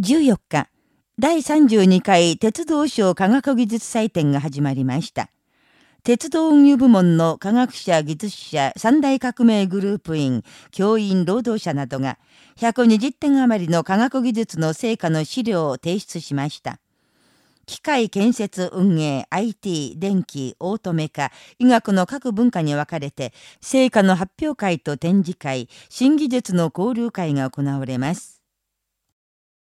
14日、第32回鉄道省科学技術祭典が始まりました。鉄道運輸部門の科学者、技術者、三大革命グループ員、教員、労働者などが120点余りの科学技術の成果の資料を提出しました。機械建設運営、IT、電気、オートメ化、医学の各文化に分かれて、成果の発表会と展示会、新技術の交流会が行われます。